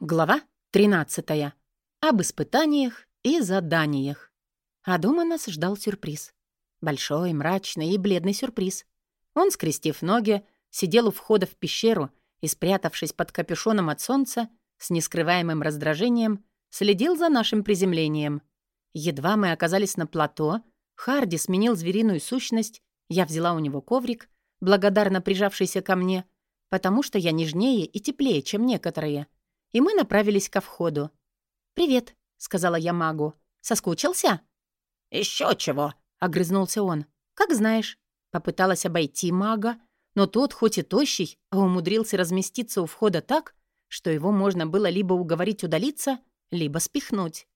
Глава 13. Об испытаниях и заданиях. А дома нас ждал сюрприз. Большой, мрачный и бледный сюрприз. Он, скрестив ноги, сидел у входа в пещеру и, спрятавшись под капюшоном от солнца, с нескрываемым раздражением, следил за нашим приземлением. Едва мы оказались на плато, Харди сменил звериную сущность, я взяла у него коврик, благодарно прижавшийся ко мне, потому что я нежнее и теплее, чем некоторые — и мы направились ко входу. «Привет», — сказала я магу. «Соскучился?» «Еще чего», — огрызнулся он. «Как знаешь». Попыталась обойти мага, но тот, хоть и тощий, а умудрился разместиться у входа так, что его можно было либо уговорить удалиться, либо спихнуть.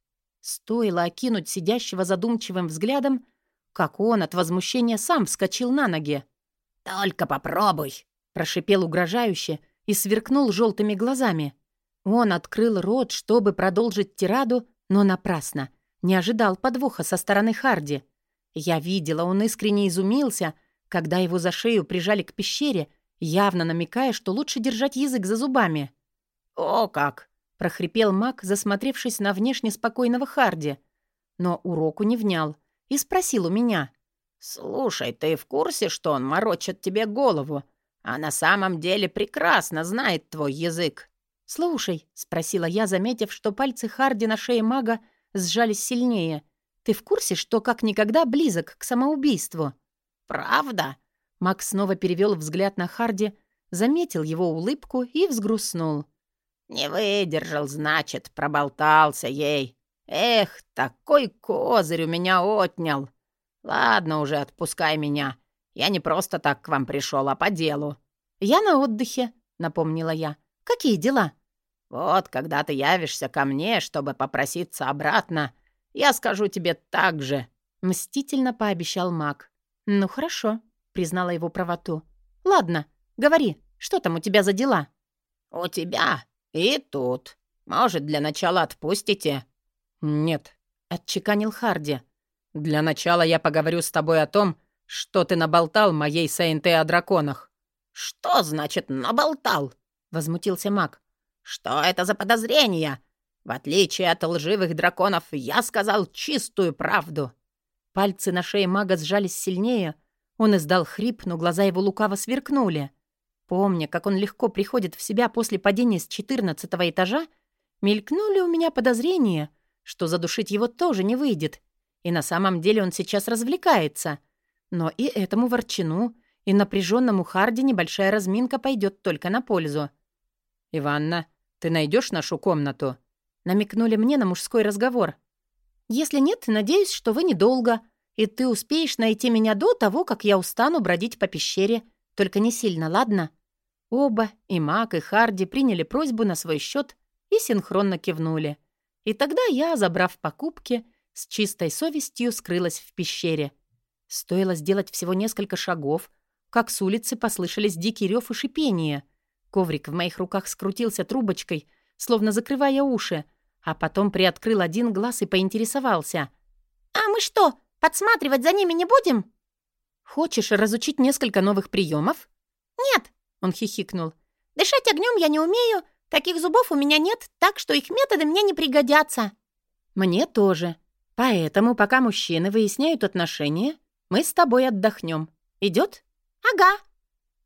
Стоило окинуть сидящего задумчивым взглядом, как он от возмущения сам вскочил на ноги. «Только попробуй!» — прошипел угрожающе и сверкнул желтыми глазами. Он открыл рот, чтобы продолжить тираду, но напрасно. Не ожидал подвоха со стороны Харди. Я видела, он искренне изумился, когда его за шею прижали к пещере, явно намекая, что лучше держать язык за зубами. «О как!» — прохрипел маг, засмотревшись на внешне спокойного Харди. Но уроку не внял и спросил у меня. «Слушай, ты в курсе, что он морочит тебе голову, а на самом деле прекрасно знает твой язык?» «Слушай», — спросила я, заметив, что пальцы Харди на шее мага сжались сильнее. «Ты в курсе, что как никогда близок к самоубийству?» «Правда?» Маг снова перевел взгляд на Харди, заметил его улыбку и взгрустнул. «Не выдержал, значит, проболтался ей. Эх, такой козырь у меня отнял. Ладно уже, отпускай меня. Я не просто так к вам пришел, а по делу». «Я на отдыхе», — напомнила я. «Какие дела?» «Вот, когда ты явишься ко мне, чтобы попроситься обратно, я скажу тебе так же», — мстительно пообещал маг. «Ну хорошо», — признала его правоту. «Ладно, говори, что там у тебя за дела?» «У тебя и тут. Может, для начала отпустите?» «Нет», — отчеканил Харди. «Для начала я поговорю с тобой о том, что ты наболтал моей Сейнте о драконах». «Что значит «наболтал»?» — возмутился маг. «Что это за подозрения? В отличие от лживых драконов, я сказал чистую правду». Пальцы на шее мага сжались сильнее. Он издал хрип, но глаза его лукаво сверкнули. Помня, как он легко приходит в себя после падения с четырнадцатого этажа, мелькнули у меня подозрения, что задушить его тоже не выйдет. И на самом деле он сейчас развлекается. Но и этому ворчину, и напряженному Харди небольшая разминка пойдет только на пользу. «Иванна, ты найдешь нашу комнату?» Намекнули мне на мужской разговор. «Если нет, надеюсь, что вы недолго, и ты успеешь найти меня до того, как я устану бродить по пещере. Только не сильно, ладно?» Оба, и Мак, и Харди, приняли просьбу на свой счет и синхронно кивнули. И тогда я, забрав покупки, с чистой совестью скрылась в пещере. Стоило сделать всего несколько шагов, как с улицы послышались дикий рев и шипение — Коврик в моих руках скрутился трубочкой, словно закрывая уши, а потом приоткрыл один глаз и поинтересовался. «А мы что, подсматривать за ними не будем?» «Хочешь разучить несколько новых приемов?» «Нет», — он хихикнул. «Дышать огнем я не умею, таких зубов у меня нет, так что их методы мне не пригодятся». «Мне тоже. Поэтому, пока мужчины выясняют отношения, мы с тобой отдохнем. Идет?» «Ага».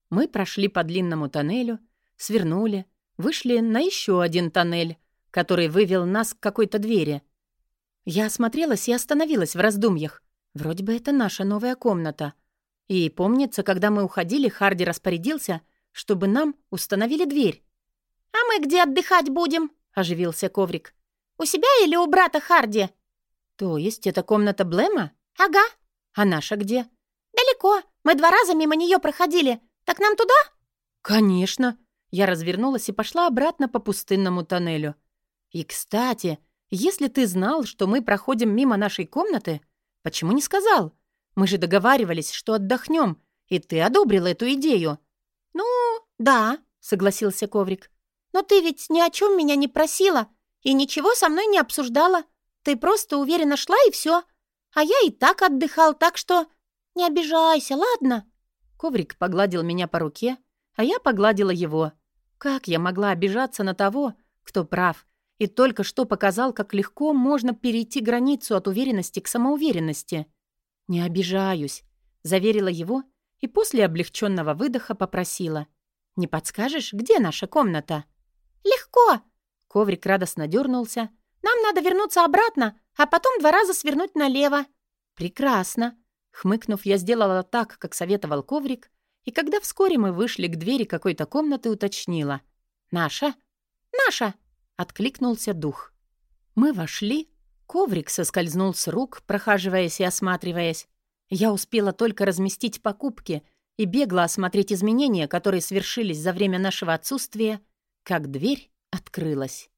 Мы прошли по длинному тоннелю, свернули, вышли на еще один тоннель, который вывел нас к какой-то двери. Я осмотрелась и остановилась в раздумьях. Вроде бы это наша новая комната. И помнится, когда мы уходили, Харди распорядился, чтобы нам установили дверь. «А мы где отдыхать будем?» — оживился коврик. «У себя или у брата Харди?» «То есть это комната Блэма?» «Ага». «А наша где?» «Далеко. Мы два раза мимо нее проходили. Так нам туда?» «Конечно. Я развернулась и пошла обратно по пустынному тоннелю. И, кстати, если ты знал, что мы проходим мимо нашей комнаты, почему не сказал? Мы же договаривались, что отдохнем, и ты одобрила эту идею. Ну, да, согласился Коврик. Но ты ведь ни о чем меня не просила и ничего со мной не обсуждала. Ты просто уверенно шла и все. А я и так отдыхал, так что не обижайся, ладно? Коврик погладил меня по руке, а я погладила его. Как я могла обижаться на того, кто прав, и только что показал, как легко можно перейти границу от уверенности к самоуверенности. «Не обижаюсь», — заверила его и после облегченного выдоха попросила. «Не подскажешь, где наша комната?» «Легко!» — коврик радостно дернулся. «Нам надо вернуться обратно, а потом два раза свернуть налево». «Прекрасно!» Хмыкнув, я сделала так, как советовал коврик, и когда вскоре мы вышли к двери какой-то комнаты, уточнила. «Наша?» «Наша!» — откликнулся дух. Мы вошли. Коврик соскользнул с рук, прохаживаясь и осматриваясь. Я успела только разместить покупки и бегло осмотреть изменения, которые свершились за время нашего отсутствия, как дверь открылась.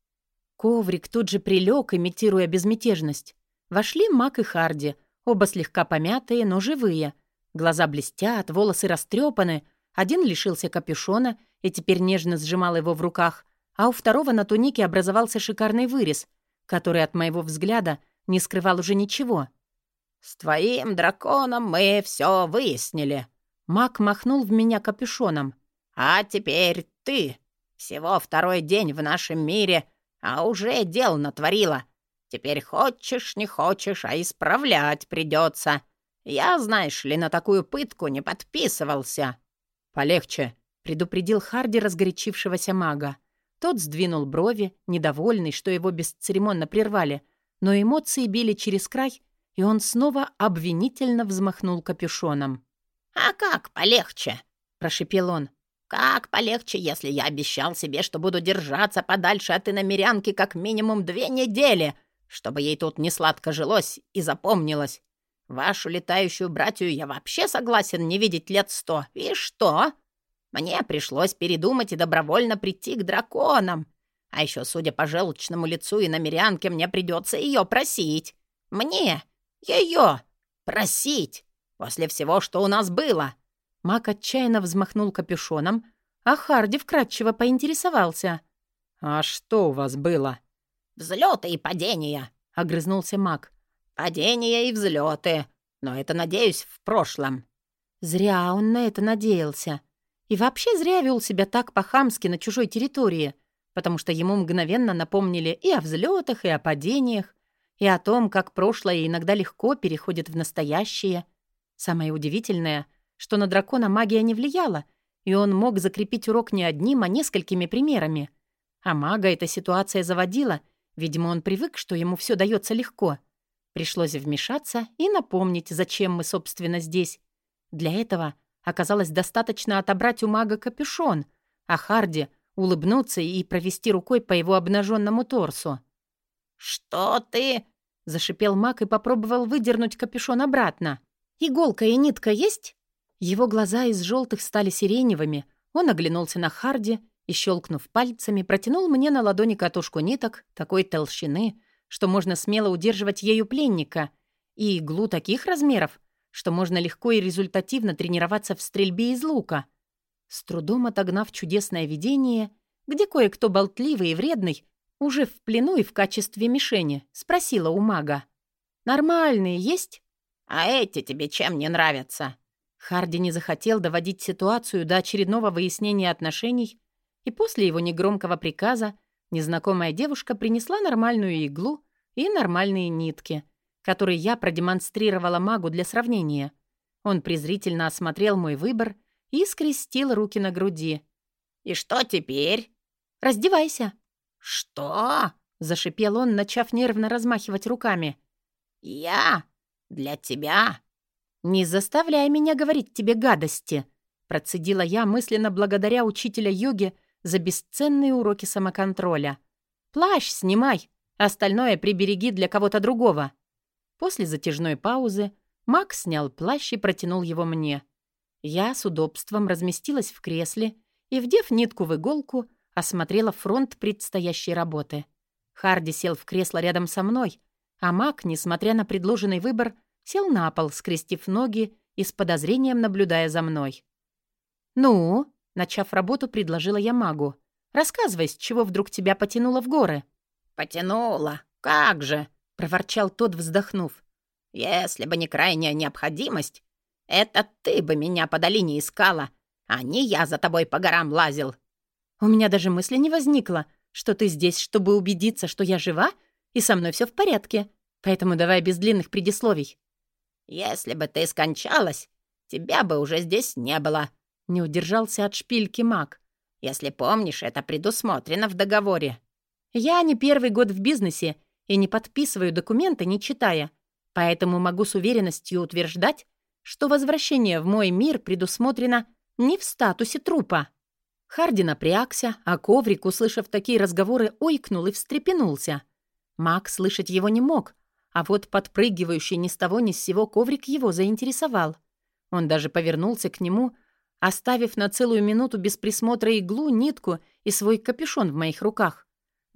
Коврик тут же прилег, имитируя безмятежность. Вошли Мак и Харди, оба слегка помятые, но живые. Глаза блестят, волосы растрепаны. Один лишился капюшона и теперь нежно сжимал его в руках, а у второго на тунике образовался шикарный вырез, который от моего взгляда не скрывал уже ничего. «С твоим драконом мы все выяснили». Мак махнул в меня капюшоном. «А теперь ты. Всего второй день в нашем мире, а уже дел натворила. Теперь хочешь, не хочешь, а исправлять придется. Я, знаешь ли, на такую пытку не подписывался». «Полегче», — предупредил Харди разгорячившегося мага. Тот сдвинул брови, недовольный, что его бесцеремонно прервали, но эмоции били через край, и он снова обвинительно взмахнул капюшоном. «А как полегче?» — прошипел он. «Как полегче, если я обещал себе, что буду держаться подальше от иномерянки как минимум две недели, чтобы ей тут не сладко жилось и запомнилось. Вашу летающую братью я вообще согласен не видеть лет сто. И что?» Мне пришлось передумать и добровольно прийти к драконам. А еще, судя по желчному лицу и намерянке, мне придется ее просить. Мне ее просить после всего, что у нас было. Мак отчаянно взмахнул капюшоном, а Харди вкратчиво поинтересовался. «А что у вас было?» «Взлеты и падения», — огрызнулся Мак. «Падения и взлеты. Но это, надеюсь, в прошлом». Зря он на это надеялся. И вообще зря вел себя так по-хамски на чужой территории, потому что ему мгновенно напомнили и о взлетах, и о падениях, и о том, как прошлое иногда легко переходит в настоящее. Самое удивительное, что на дракона магия не влияла, и он мог закрепить урок не одним, а несколькими примерами. А мага эта ситуация заводила, видимо, он привык, что ему все дается легко. Пришлось вмешаться и напомнить, зачем мы, собственно, здесь. Для этого — Оказалось, достаточно отобрать у мага капюшон, а Харди улыбнуться и провести рукой по его обнаженному торсу. «Что ты?» — зашипел маг и попробовал выдернуть капюшон обратно. «Иголка и нитка есть?» Его глаза из желтых стали сиреневыми. Он оглянулся на Харди и, щелкнув пальцами, протянул мне на ладони катушку ниток такой толщины, что можно смело удерживать ею пленника, и иглу таких размеров, что можно легко и результативно тренироваться в стрельбе из лука. С трудом отогнав чудесное видение, где кое-кто болтливый и вредный, уже в плену и в качестве мишени, спросила у мага. «Нормальные есть?» «А эти тебе чем не нравятся?» Харди не захотел доводить ситуацию до очередного выяснения отношений, и после его негромкого приказа незнакомая девушка принесла нормальную иглу и нормальные нитки — который я продемонстрировала магу для сравнения. Он презрительно осмотрел мой выбор и скрестил руки на груди. «И что теперь?» «Раздевайся». «Что?» — зашипел он, начав нервно размахивать руками. «Я? Для тебя?» «Не заставляй меня говорить тебе гадости», — процедила я, мысленно благодаря учителя йоги за бесценные уроки самоконтроля. «Плащ снимай, остальное прибереги для кого-то другого». После затяжной паузы Макс снял плащ и протянул его мне. Я с удобством разместилась в кресле и, вдев нитку в иголку, осмотрела фронт предстоящей работы. Харди сел в кресло рядом со мной, а Мак, несмотря на предложенный выбор, сел на пол, скрестив ноги и с подозрением наблюдая за мной. «Ну?» — начав работу, предложила я магу. «Рассказывай, с чего вдруг тебя потянуло в горы?» «Потянуло? Как же!» проворчал тот, вздохнув. «Если бы не крайняя необходимость, это ты бы меня по долине искала, а не я за тобой по горам лазил». У меня даже мысли не возникло, что ты здесь, чтобы убедиться, что я жива и со мной все в порядке. Поэтому давай без длинных предисловий». «Если бы ты скончалась, тебя бы уже здесь не было», — не удержался от шпильки маг. «Если помнишь, это предусмотрено в договоре». «Я не первый год в бизнесе и не подписываю документы, не читая, поэтому могу с уверенностью утверждать, что возвращение в мой мир предусмотрено не в статусе трупа». Харди напрягся, а коврик, услышав такие разговоры, ойкнул и встрепенулся. Маг слышать его не мог, а вот подпрыгивающий ни с того ни с сего коврик его заинтересовал. Он даже повернулся к нему, оставив на целую минуту без присмотра иглу, нитку и свой капюшон в моих руках.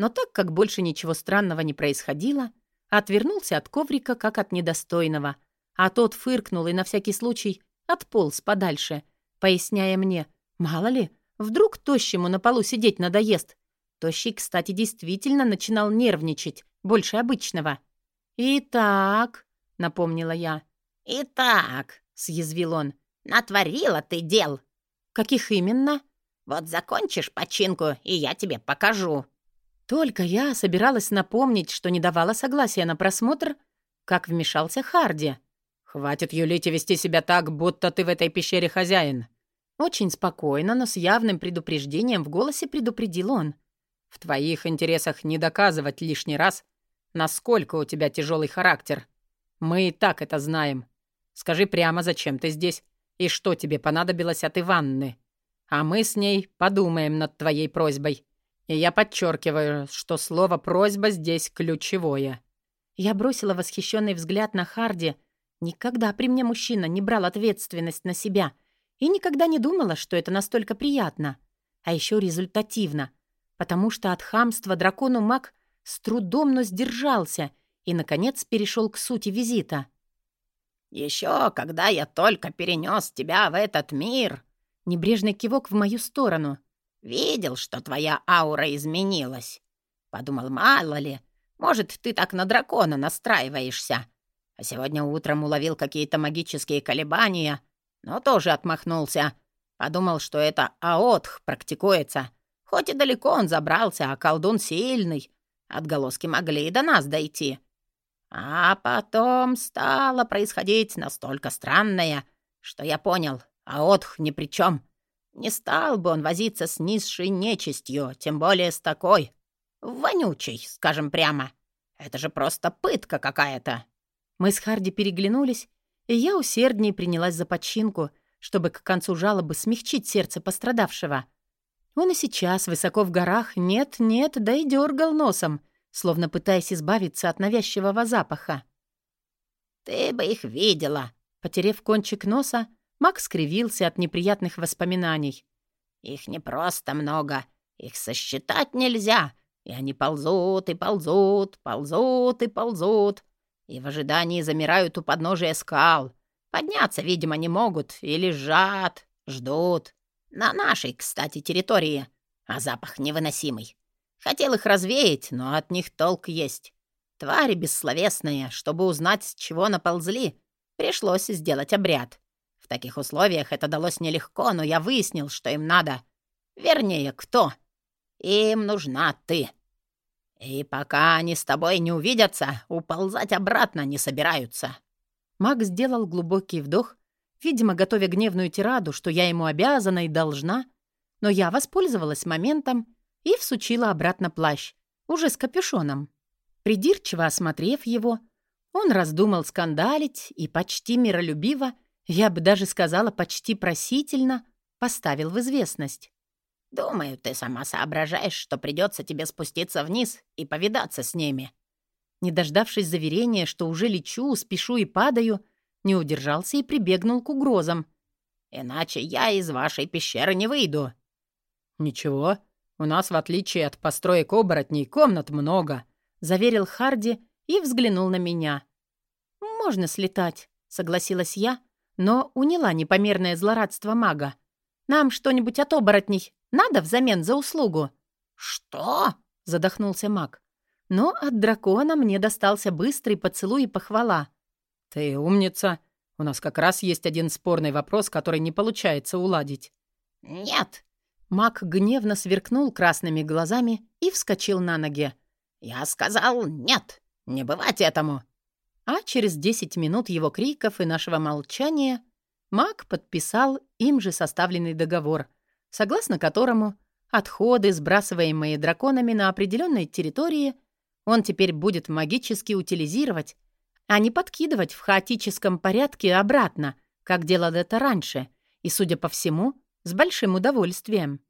Но так как больше ничего странного не происходило, отвернулся от коврика, как от недостойного, а тот фыркнул и на всякий случай отполз подальше, поясняя мне, мало ли, вдруг тощему на полу сидеть надоест. Тощий, кстати, действительно начинал нервничать, больше обычного. «Итак», — напомнила я. «Итак», — съязвил он, — «натворила ты дел». «Каких именно?» «Вот закончишь починку, и я тебе покажу». Только я собиралась напомнить, что не давала согласия на просмотр, как вмешался Харди. «Хватит юлить и вести себя так, будто ты в этой пещере хозяин». Очень спокойно, но с явным предупреждением в голосе предупредил он. «В твоих интересах не доказывать лишний раз, насколько у тебя тяжелый характер. Мы и так это знаем. Скажи прямо, зачем ты здесь и что тебе понадобилось от Иванны. А мы с ней подумаем над твоей просьбой. И я подчеркиваю, что слово «просьба» здесь ключевое». Я бросила восхищенный взгляд на Харди. Никогда при мне мужчина не брал ответственность на себя и никогда не думала, что это настолько приятно. А еще результативно, потому что от хамства дракону маг с трудом, но сдержался и, наконец, перешел к сути визита. «Еще когда я только перенес тебя в этот мир...» Небрежный кивок в мою сторону. «Видел, что твоя аура изменилась. Подумал, мало ли, может, ты так на дракона настраиваешься. А сегодня утром уловил какие-то магические колебания, но тоже отмахнулся. Подумал, что это аотх практикуется. Хоть и далеко он забрался, а колдун сильный. Отголоски могли и до нас дойти. А потом стало происходить настолько странное, что я понял, а отх ни при чем. Не стал бы он возиться с низшей нечистью, тем более с такой. Вонючей, скажем прямо. Это же просто пытка какая-то. Мы с Харди переглянулись, и я усерднее принялась за починку, чтобы к концу жалобы смягчить сердце пострадавшего. Он и сейчас, высоко в горах, нет-нет, да и дергал носом, словно пытаясь избавиться от навязчивого запаха. «Ты бы их видела!» Потерев кончик носа, Мак скривился от неприятных воспоминаний. «Их не просто много, их сосчитать нельзя, и они ползут и ползут, ползут и ползут, и в ожидании замирают у подножия скал. Подняться, видимо, не могут, и лежат, ждут. На нашей, кстати, территории. А запах невыносимый. Хотел их развеять, но от них толк есть. Твари бессловесные, чтобы узнать, с чего наползли, пришлось сделать обряд. Таких условиях это далось нелегко, но я выяснил, что им надо. Вернее, кто. Им нужна ты. И пока они с тобой не увидятся, уползать обратно не собираются». Маг сделал глубокий вдох видимо, готовя гневную тираду, что я ему обязана и должна. Но я воспользовалась моментом и всучила обратно плащ, уже с капюшоном. Придирчиво осмотрев его, он раздумал скандалить и почти миролюбиво, я бы даже сказала почти просительно, поставил в известность. «Думаю, ты сама соображаешь, что придется тебе спуститься вниз и повидаться с ними». Не дождавшись заверения, что уже лечу, спешу и падаю, не удержался и прибегнул к угрозам. «Иначе я из вашей пещеры не выйду». «Ничего, у нас, в отличие от построек оборотней, комнат много», — заверил Харди и взглянул на меня. «Можно слетать», — согласилась я, но уняла непомерное злорадство мага. «Нам что-нибудь от оборотней надо взамен за услугу?» «Что?» — задохнулся маг. Но от дракона мне достался быстрый поцелуй и похвала. «Ты умница. У нас как раз есть один спорный вопрос, который не получается уладить». «Нет». Мак гневно сверкнул красными глазами и вскочил на ноги. «Я сказал нет, не бывать этому!» А через десять минут его криков и нашего молчания Мак подписал им же составленный договор, согласно которому отходы, сбрасываемые драконами на определенной территории, он теперь будет магически утилизировать, а не подкидывать в хаотическом порядке обратно, как делал это раньше, и, судя по всему, с большим удовольствием.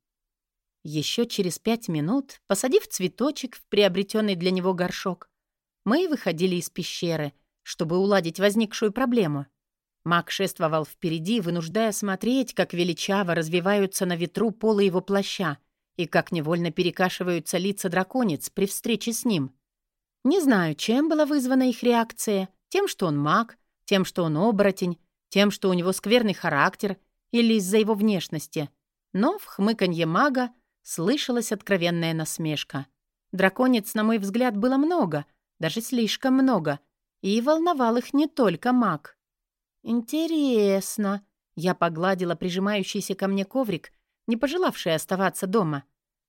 Еще через пять минут, посадив цветочек в приобретенный для него горшок, мы выходили из пещеры, чтобы уладить возникшую проблему. Маг шествовал впереди, вынуждая смотреть, как величаво развиваются на ветру полы его плаща и как невольно перекашиваются лица драконец при встрече с ним. Не знаю, чем была вызвана их реакция, тем, что он маг, тем, что он оборотень, тем, что у него скверный характер или из-за его внешности. Но в хмыканье мага слышалась откровенная насмешка. Драконец, на мой взгляд, было много, даже слишком много, и волновал их не только маг. «Интересно», — я погладила прижимающийся ко мне коврик, не пожелавший оставаться дома.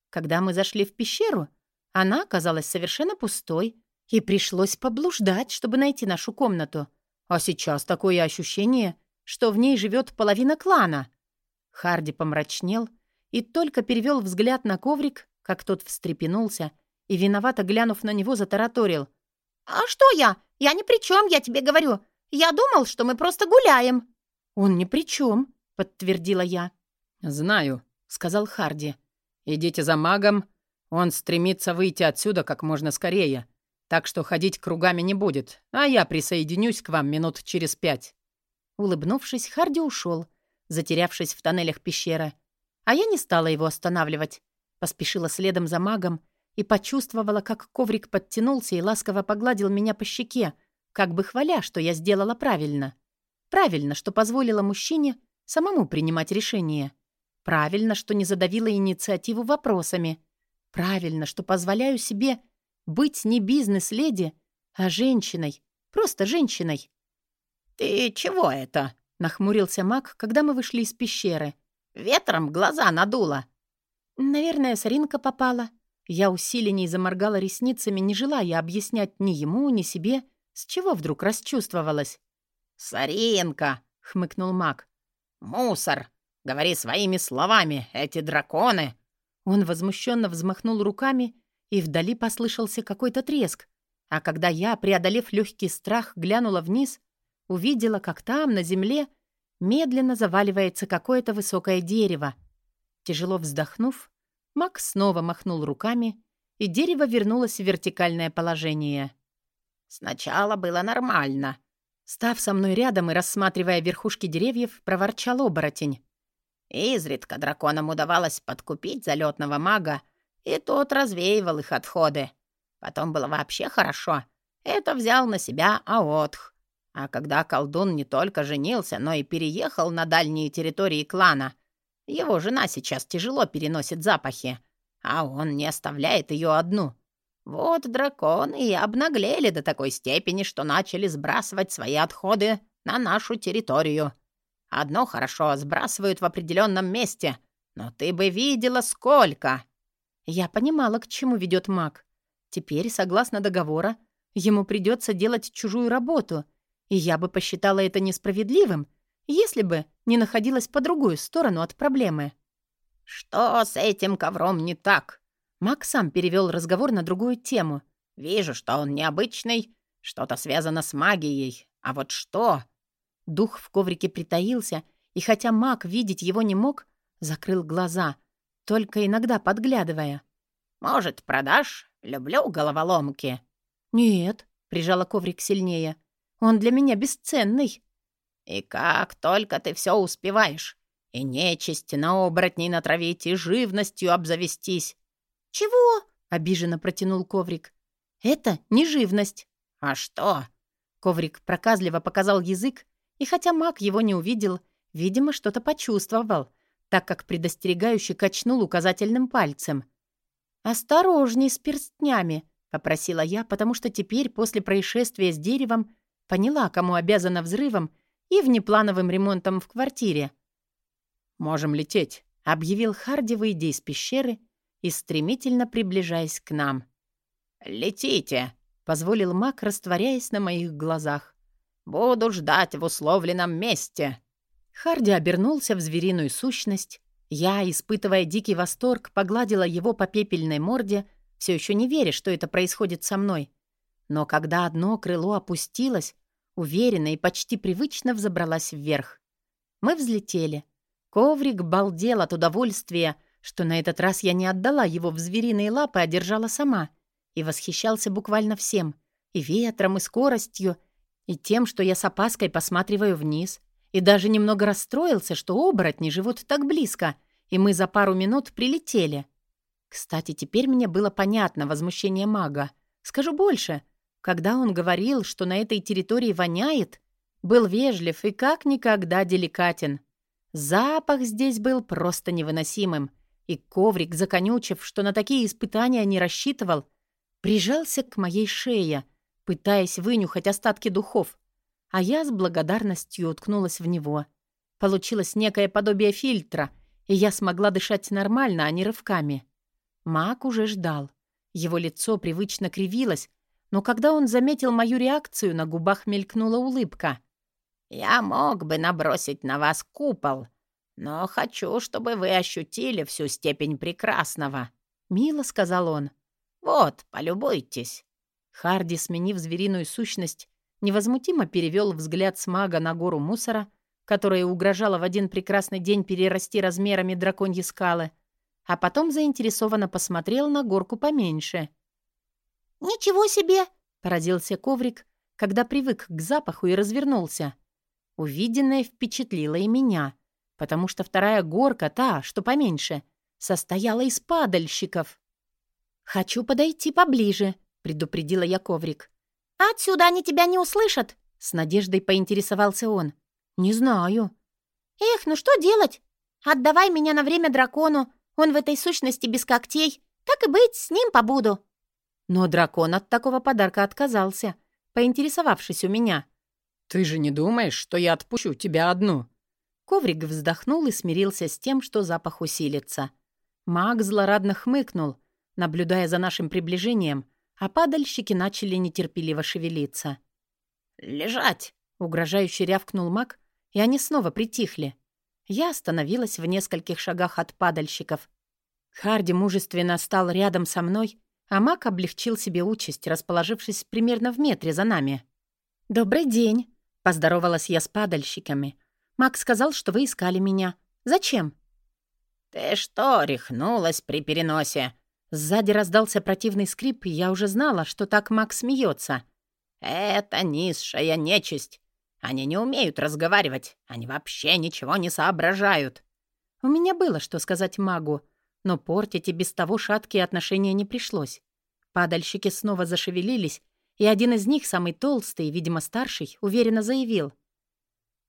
Когда мы зашли в пещеру, она оказалась совершенно пустой, и пришлось поблуждать, чтобы найти нашу комнату. А сейчас такое ощущение, что в ней живет половина клана. Харди помрачнел и только перевел взгляд на коврик, как тот встрепенулся и, виновато глянув на него, затараторил. «А что я? Я ни при чем, я тебе говорю. Я думал, что мы просто гуляем». «Он ни при чем», — подтвердила я. «Знаю», — сказал Харди. «Идите за магом. Он стремится выйти отсюда как можно скорее. Так что ходить кругами не будет, а я присоединюсь к вам минут через пять». Улыбнувшись, Харди ушел, затерявшись в тоннелях пещеры. А я не стала его останавливать. Поспешила следом за магом и почувствовала, как коврик подтянулся и ласково погладил меня по щеке, как бы хваля, что я сделала правильно. Правильно, что позволила мужчине самому принимать решение. Правильно, что не задавила инициативу вопросами. Правильно, что позволяю себе быть не бизнес-леди, а женщиной. Просто женщиной. «Ты чего это?» — нахмурился маг, когда мы вышли из пещеры. «Ветром глаза надуло». «Наверное, соринка попала». Я усиленней заморгала ресницами, не желая объяснять ни ему, ни себе, с чего вдруг расчувствовалась. «Соринка!» — хмыкнул маг. «Мусор! Говори своими словами, эти драконы!» Он возмущенно взмахнул руками, и вдали послышался какой-то треск. А когда я, преодолев легкий страх, глянула вниз, увидела, как там, на земле, медленно заваливается какое-то высокое дерево. Тяжело вздохнув, Макс снова махнул руками, и дерево вернулось в вертикальное положение. «Сначала было нормально», Став со мной рядом и рассматривая верхушки деревьев, проворчал оборотень. Изредка драконам удавалось подкупить залетного мага, и тот развеивал их отходы. Потом было вообще хорошо. Это взял на себя Аотх. А когда колдун не только женился, но и переехал на дальние территории клана, его жена сейчас тяжело переносит запахи, а он не оставляет ее одну. Вот драконы и обнаглели до такой степени, что начали сбрасывать свои отходы на нашу территорию. Одно хорошо сбрасывают в определенном месте, но ты бы видела, сколько. Я понимала, к чему ведет маг. Теперь, согласно договора, ему придется делать чужую работу, и я бы посчитала это несправедливым, если бы не находилась по другую сторону от проблемы. «Что с этим ковром не так?» Мак сам перевел разговор на другую тему. «Вижу, что он необычный, что-то связано с магией. А вот что?» Дух в коврике притаился, и хотя маг видеть его не мог, закрыл глаза, только иногда подглядывая. «Может, продашь? Люблю головоломки». «Нет», — прижала коврик сильнее, — «он для меня бесценный». «И как только ты все успеваешь, и нечисть на оборотней натравить, и живностью обзавестись». «Чего?» — обиженно протянул коврик. «Это не живность». «А что?» Коврик проказливо показал язык, и хотя маг его не увидел, видимо, что-то почувствовал, так как предостерегающе качнул указательным пальцем. «Осторожней с перстнями», — попросила я, потому что теперь, после происшествия с деревом, поняла, кому обязана взрывом и внеплановым ремонтом в квартире. «Можем лететь», —— объявил Харди, выйдя из пещеры и стремительно приближаясь к нам. «Летите!» — позволил маг, растворяясь на моих глазах. «Буду ждать в условленном месте!» Харди обернулся в звериную сущность. Я, испытывая дикий восторг, погладила его по пепельной морде, все еще не веря, что это происходит со мной. Но когда одно крыло опустилось, уверенно и почти привычно взобралась вверх. Мы взлетели. Коврик балдел от удовольствия, что на этот раз я не отдала его в звериные лапы, а держала сама — и восхищался буквально всем. И ветром, и скоростью, и тем, что я с опаской посматриваю вниз. И даже немного расстроился, что оборотни живут так близко, и мы за пару минут прилетели. Кстати, теперь мне было понятно возмущение мага. Скажу больше. Когда он говорил, что на этой территории воняет, был вежлив и как никогда деликатен. Запах здесь был просто невыносимым, и коврик, законючив, что на такие испытания не рассчитывал, прижался к моей шее, пытаясь вынюхать остатки духов, а я с благодарностью уткнулась в него. Получилось некое подобие фильтра, и я смогла дышать нормально, а не рывками. Мак уже ждал. Его лицо привычно кривилось, но когда он заметил мою реакцию, на губах мелькнула улыбка. «Я мог бы набросить на вас купол, но хочу, чтобы вы ощутили всю степень прекрасного», — мило сказал он. «Вот, полюбуйтесь». Харди, сменив звериную сущность, невозмутимо перевел взгляд с мага на гору мусора, которая угрожала в один прекрасный день перерасти размерами драконьи скалы, а потом заинтересованно посмотрел на горку поменьше. «Ничего себе!» — поразился коврик, когда привык к запаху и развернулся. Увиденное впечатлило и меня, потому что вторая горка, та, что поменьше, состояла из падальщиков. «Хочу подойти поближе», — предупредила я коврик. «Отсюда они тебя не услышат?» — с надеждой поинтересовался он. «Не знаю». «Эх, ну что делать? Отдавай меня на время дракону. Он в этой сущности без когтей. Так и быть, с ним побуду». Но дракон от такого подарка отказался, поинтересовавшись у меня. «Ты же не думаешь, что я отпущу тебя одну?» Коврик вздохнул и смирился с тем, что запах усилится. Маг злорадно хмыкнул, наблюдая за нашим приближением, а падальщики начали нетерпеливо шевелиться. «Лежать!» — угрожающе рявкнул маг, и они снова притихли. Я остановилась в нескольких шагах от падальщиков. Харди мужественно стал рядом со мной, а маг облегчил себе участь, расположившись примерно в метре за нами. «Добрый день!» — поздоровалась я с падальщиками. «Маг сказал, что вы искали меня. Зачем?» «Ты что, рехнулась при переносе?» Сзади раздался противный скрип, и я уже знала, что так Макс смеется. «Это низшая нечисть. Они не умеют разговаривать. Они вообще ничего не соображают». У меня было что сказать магу, но портить и без того шаткие отношения не пришлось. Падальщики снова зашевелились, и один из них, самый толстый, видимо, старший, уверенно заявил.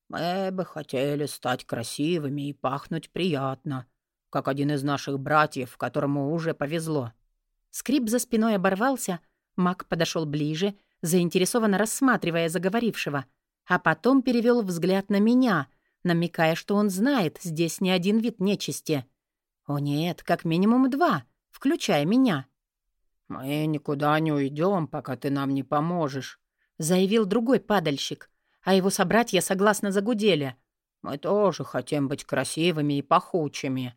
«Мы бы хотели стать красивыми и пахнуть приятно как один из наших братьев, которому уже повезло». Скрип за спиной оборвался, маг подошел ближе, заинтересованно рассматривая заговорившего, а потом перевел взгляд на меня, намекая, что он знает, здесь не один вид нечисти. О нет, как минимум два, включая меня. «Мы никуда не уйдем, пока ты нам не поможешь», — заявил другой падальщик, а его собратья согласно загудели. «Мы тоже хотим быть красивыми и пахучими».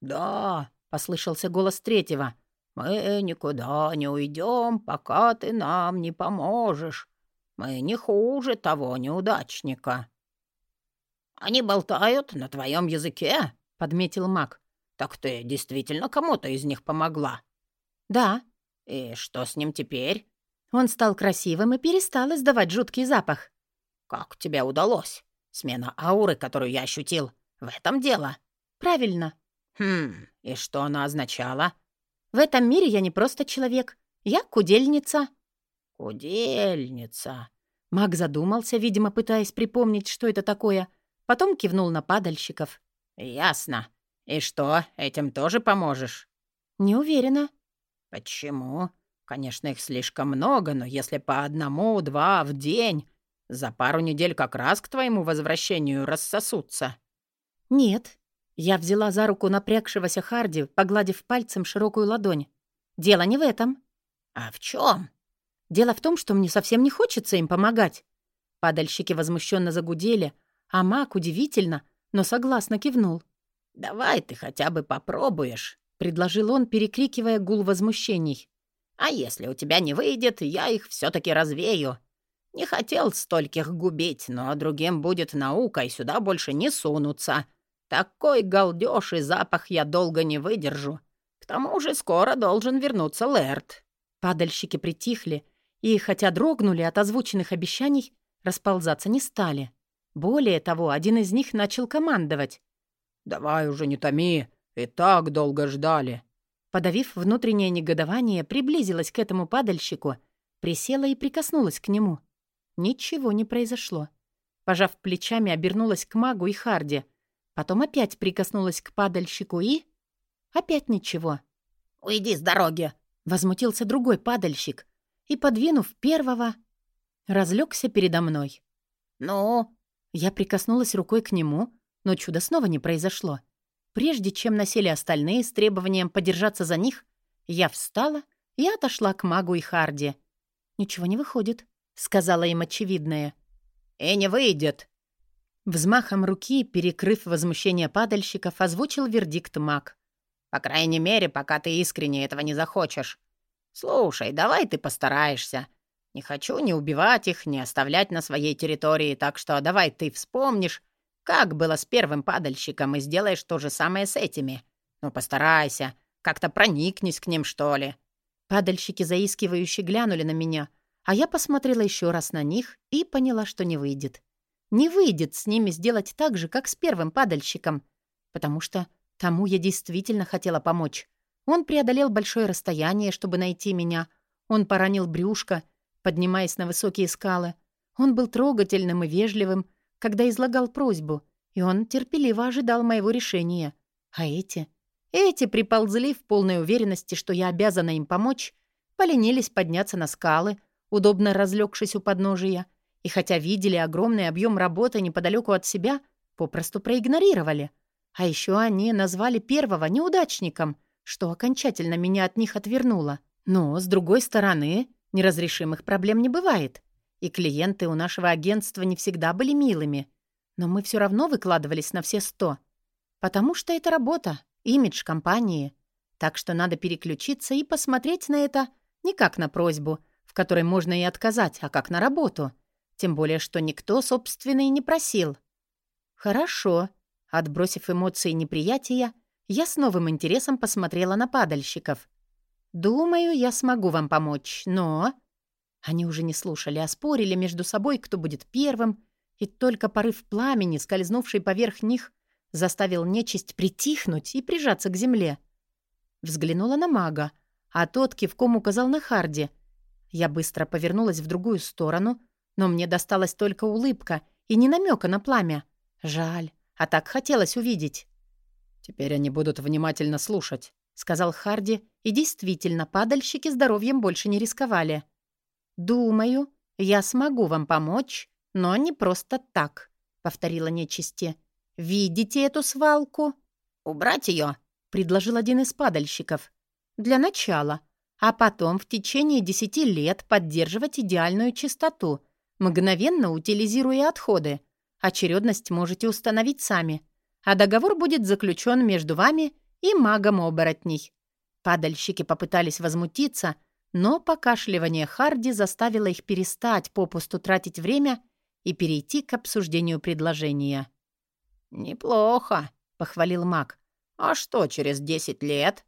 «Да», — послышался голос третьего, — «мы никуда не уйдем, пока ты нам не поможешь. Мы не хуже того неудачника». «Они болтают на твоем языке», — подметил маг. «Так ты действительно кому-то из них помогла?» «Да». «И что с ним теперь?» Он стал красивым и перестал издавать жуткий запах. «Как тебе удалось? Смена ауры, которую я ощутил. В этом дело?» «Правильно. «Хм, и что она означала?» «В этом мире я не просто человек. Я кудельница». «Кудельница». Маг задумался, видимо, пытаясь припомнить, что это такое. Потом кивнул на падальщиков. «Ясно. И что, этим тоже поможешь?» «Не уверена». «Почему? Конечно, их слишком много, но если по одному-два в день, за пару недель как раз к твоему возвращению рассосутся». «Нет, Я взяла за руку напрягшегося Харди, погладив пальцем широкую ладонь. «Дело не в этом». «А в чем? «Дело в том, что мне совсем не хочется им помогать». Падальщики возмущенно загудели, а маг удивительно, но согласно кивнул. «Давай ты хотя бы попробуешь», — предложил он, перекрикивая гул возмущений. «А если у тебя не выйдет, я их все таки развею. Не хотел стольких губить, но другим будет наука, и сюда больше не сунутся. Такой галдеж и запах я долго не выдержу. К тому же скоро должен вернуться Лэрд». Падальщики притихли и, хотя дрогнули от озвученных обещаний, расползаться не стали. Более того, один из них начал командовать. «Давай уже не томи, и так долго ждали». Подавив внутреннее негодование, приблизилась к этому падальщику, присела и прикоснулась к нему. Ничего не произошло. Пожав плечами, обернулась к магу и Харди. Потом опять прикоснулась к падальщику и... Опять ничего. «Уйди с дороги!» — возмутился другой падальщик. И, подвинув первого, разлегся передо мной. «Ну?» Я прикоснулась рукой к нему, но чудо снова не произошло. Прежде чем насели остальные с требованием подержаться за них, я встала и отошла к магу и Харди. Ничего не выходит сказала им очевидное. «И не выйдет!» Взмахом руки, перекрыв возмущение падальщиков, озвучил вердикт маг. «По крайней мере, пока ты искренне этого не захочешь. Слушай, давай ты постараешься. Не хочу ни убивать их, ни оставлять на своей территории, так что давай ты вспомнишь, как было с первым падальщиком, и сделаешь то же самое с этими. Ну, постарайся, как-то проникнись к ним, что ли». Падальщики заискивающе глянули на меня — а я посмотрела еще раз на них и поняла, что не выйдет. Не выйдет с ними сделать так же, как с первым падальщиком, потому что тому я действительно хотела помочь. Он преодолел большое расстояние, чтобы найти меня. Он поранил брюшко, поднимаясь на высокие скалы. Он был трогательным и вежливым, когда излагал просьбу, и он терпеливо ожидал моего решения. А эти... Эти приползли в полной уверенности, что я обязана им помочь, поленились подняться на скалы — удобно разлегшись у подножия, и хотя видели огромный объем работы неподалеку от себя, попросту проигнорировали. А еще они назвали первого неудачником, что окончательно меня от них отвернуло. Но, с другой стороны, неразрешимых проблем не бывает. И клиенты у нашего агентства не всегда были милыми. Но мы все равно выкладывались на все сто. Потому что это работа, имидж компании. Так что надо переключиться и посмотреть на это не как на просьбу, в которой можно и отказать, а как на работу. Тем более, что никто, собственно, и не просил. Хорошо. Отбросив эмоции неприятия, я с новым интересом посмотрела на падальщиков. Думаю, я смогу вам помочь, но... Они уже не слушали, а спорили между собой, кто будет первым, и только порыв пламени, скользнувший поверх них, заставил нечисть притихнуть и прижаться к земле. Взглянула на мага, а тот кивком указал на Харди, я быстро повернулась в другую сторону, но мне досталась только улыбка и не намека на пламя. Жаль, а так хотелось увидеть. «Теперь они будут внимательно слушать», — сказал Харди, и действительно, падальщики здоровьем больше не рисковали. «Думаю, я смогу вам помочь, но не просто так», — повторила нечисти. «Видите эту свалку?» «Убрать ее?» — предложил один из падальщиков. «Для начала», а потом в течение 10 лет поддерживать идеальную чистоту, мгновенно утилизируя отходы. Очередность можете установить сами, а договор будет заключен между вами и магом оборотней. Падальщики попытались возмутиться, но покашливание Харди заставило их перестать попусту тратить время и перейти к обсуждению предложения. «Неплохо», — похвалил маг. «А что через 10 лет?»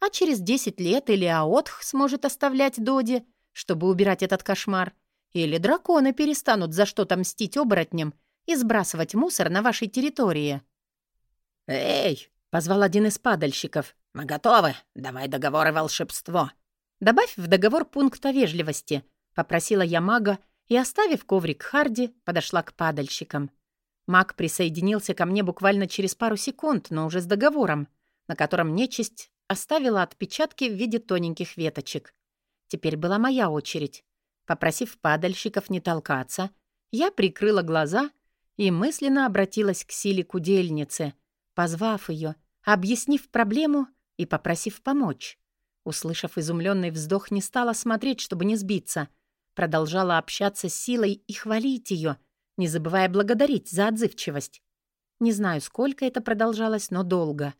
А через 10 лет или Аотх сможет оставлять Доди, чтобы убирать этот кошмар, или драконы перестанут за что-то мстить оборотням и сбрасывать мусор на вашей территории. «Эй!» — позвал один из падальщиков. «Мы готовы. Давай договор и волшебство». «Добавь в договор пункт о вежливости», — попросила я мага и, оставив коврик Харди, подошла к падальщикам. Маг присоединился ко мне буквально через пару секунд, но уже с договором, на котором нечисть оставила отпечатки в виде тоненьких веточек. Теперь была моя очередь. Попросив падальщиков не толкаться, я прикрыла глаза и мысленно обратилась к силе кудельницы, позвав ее, объяснив проблему и попросив помочь. Услышав изумленный вздох, не стала смотреть, чтобы не сбиться. Продолжала общаться с силой и хвалить ее, не забывая благодарить за отзывчивость. Не знаю, сколько это продолжалось, но долго.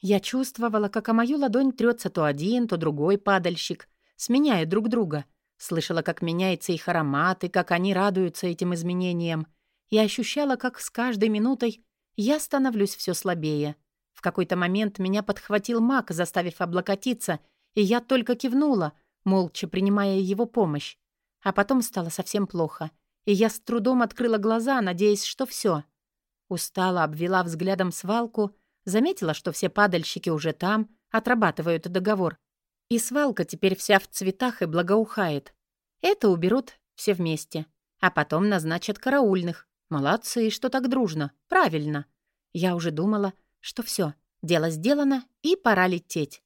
Я чувствовала, как о мою ладонь трется то один, то другой падальщик, сменяя друг друга. Слышала, как меняется их аромат и как они радуются этим изменениям. И ощущала, как с каждой минутой я становлюсь все слабее. В какой-то момент меня подхватил маг, заставив облокотиться, и я только кивнула, молча принимая его помощь. А потом стало совсем плохо, и я с трудом открыла глаза, надеясь, что все. Устала, обвела взглядом свалку, заметила, что все падальщики уже там, отрабатывают договор. И свалка теперь вся в цветах и благоухает. Это уберут все вместе. А потом назначат караульных. Молодцы, что так дружно. Правильно. Я уже думала, что все, дело сделано, и пора лететь.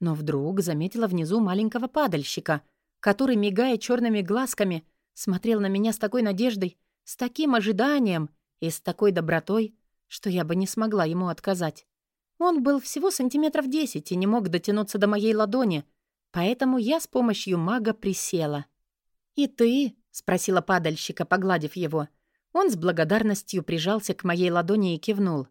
Но вдруг заметила внизу маленького падальщика, который, мигая черными глазками, смотрел на меня с такой надеждой, с таким ожиданием и с такой добротой, что я бы не смогла ему отказать. Он был всего сантиметров десять и не мог дотянуться до моей ладони, поэтому я с помощью мага присела. «И ты?» — спросила падальщика, погладив его. Он с благодарностью прижался к моей ладони и кивнул.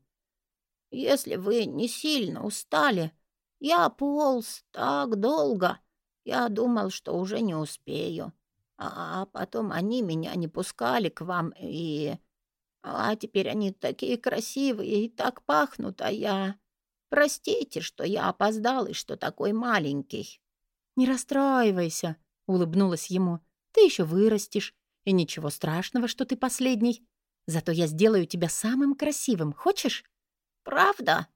«Если вы не сильно устали, я полз так долго. Я думал, что уже не успею. А потом они меня не пускали к вам, и... А теперь они такие красивые и так пахнут, а я... Простите, что я опоздал и что такой маленький». «Не расстраивайся», — улыбнулась ему. «Ты еще вырастешь, и ничего страшного, что ты последний. Зато я сделаю тебя самым красивым. Хочешь?» «Правда?»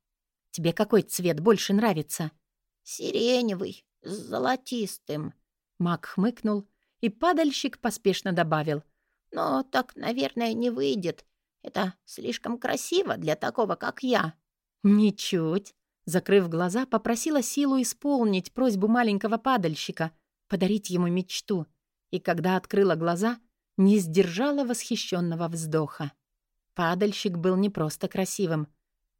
«Тебе какой цвет больше нравится?» «Сиреневый, с золотистым». Мак хмыкнул, и падальщик поспешно добавил. «Но так, наверное, не выйдет. Это слишком красиво для такого, как я». «Ничуть!» Закрыв глаза, попросила силу исполнить просьбу маленького падальщика, подарить ему мечту. И когда открыла глаза, не сдержала восхищенного вздоха. Падальщик был не просто красивым.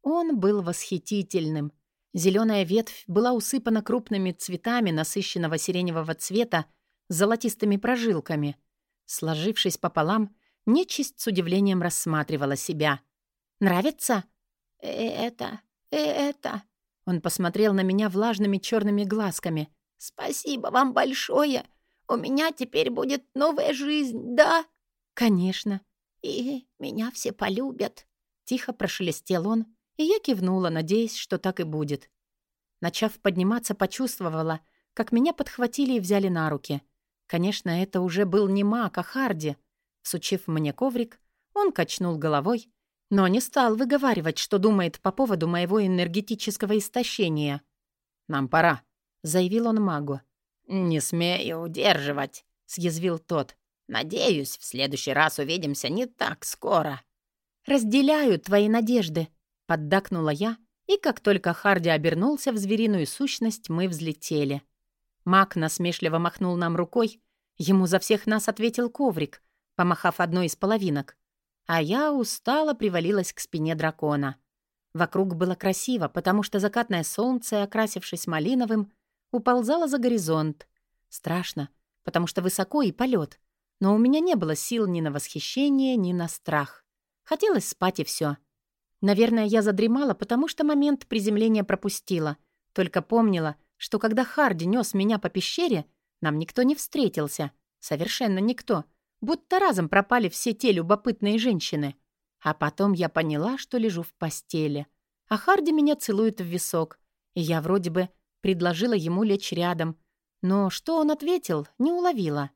Он был восхитительным. Зеленая ветвь была усыпана крупными цветами насыщенного сиреневого цвета с золотистыми прожилками. Сложившись пополам, нечисть с удивлением рассматривала себя. «Нравится?» «Э, «Это... Э, это...» Он посмотрел на меня влажными черными глазками. «Спасибо вам большое. У меня теперь будет новая жизнь, да?» «Конечно». «И меня все полюбят». Тихо прошелестел он, и я кивнула, надеясь, что так и будет. Начав подниматься, почувствовала, как меня подхватили и взяли на руки. Конечно, это уже был не маг, а Харди. Сучив мне коврик, он качнул головой но не стал выговаривать, что думает по поводу моего энергетического истощения. «Нам пора», — заявил он магу. «Не смею удерживать», — съязвил тот. «Надеюсь, в следующий раз увидимся не так скоро». «Разделяю твои надежды», — поддакнула я, и как только Харди обернулся в звериную сущность, мы взлетели. Маг насмешливо махнул нам рукой, ему за всех нас ответил коврик, помахав одной из половинок а я устало привалилась к спине дракона. Вокруг было красиво, потому что закатное солнце, окрасившись малиновым, уползало за горизонт. Страшно, потому что высоко и полет, но у меня не было сил ни на восхищение, ни на страх. Хотелось спать и все. Наверное, я задремала, потому что момент приземления пропустила. Только помнила, что когда Харди нес меня по пещере, нам никто не встретился. Совершенно никто — будто разом пропали все те любопытные женщины. А потом я поняла, что лежу в постели. А Харди меня целует в висок. И я вроде бы предложила ему лечь рядом. Но что он ответил, не уловила.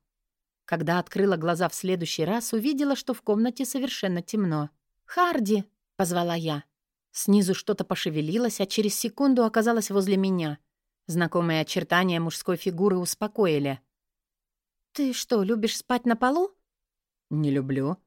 Когда открыла глаза в следующий раз, увидела, что в комнате совершенно темно. «Харди!» — позвала я. Снизу что-то пошевелилось, а через секунду оказалось возле меня. Знакомые очертания мужской фигуры успокоили. «Ты что, любишь спать на полу?» «Не люблю».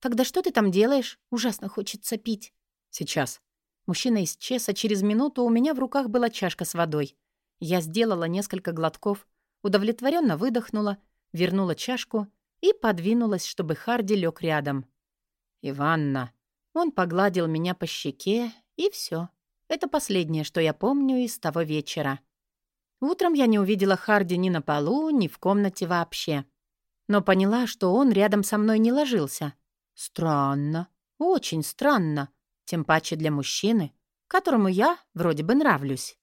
«Тогда что ты там делаешь? Ужасно хочется пить». «Сейчас». Мужчина исчез, а через минуту у меня в руках была чашка с водой. Я сделала несколько глотков, удовлетворенно выдохнула, вернула чашку и подвинулась, чтобы Харди лег рядом. «Иванна». Он погладил меня по щеке, и все. Это последнее, что я помню из того вечера. Утром я не увидела Харди ни на полу, ни в комнате вообще. Но поняла, что он рядом со мной не ложился. Странно, очень странно, тем паче для мужчины, которому я вроде бы нравлюсь.